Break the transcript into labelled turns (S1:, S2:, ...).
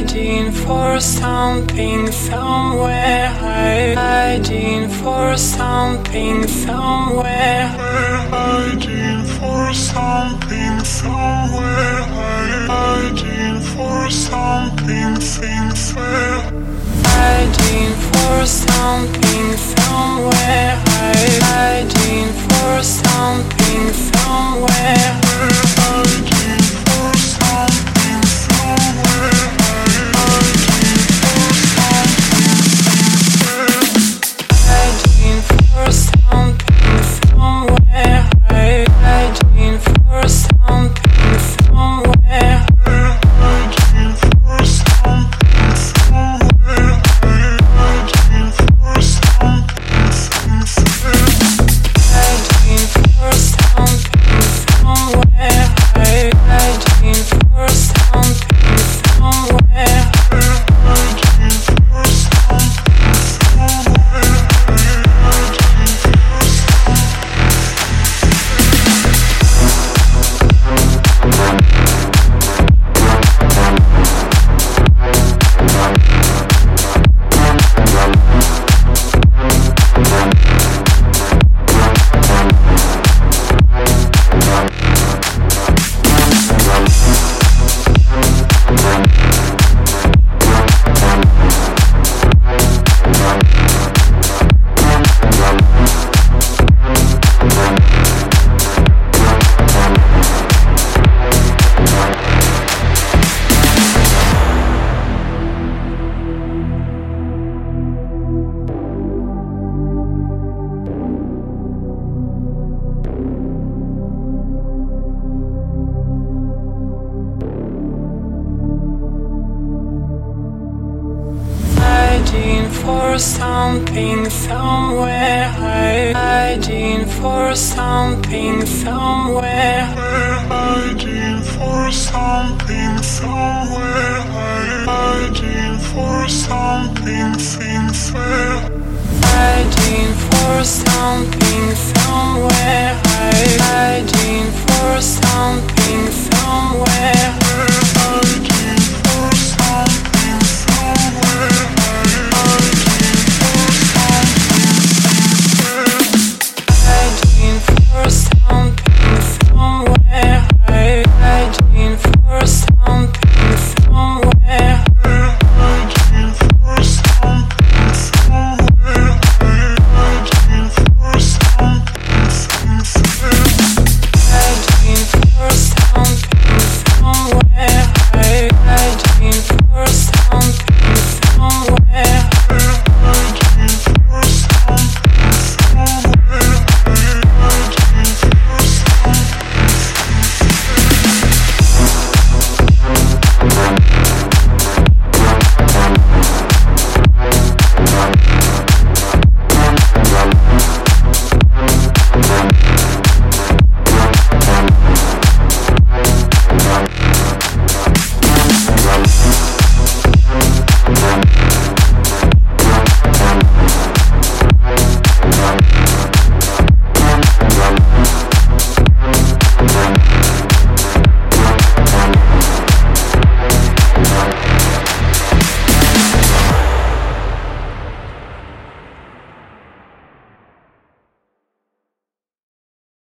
S1: Hiding for something somewhere. Hiding for something somewhere.
S2: Hiding for something somewhere. Hiding for something somewhere.
S1: Hiding for something for something somewhere.
S2: I hiding for something somewhere.
S1: I Hiding for something somewhere.
S2: Hiding for something somewhere. Hiding for something somewhere.
S1: I hiding for something.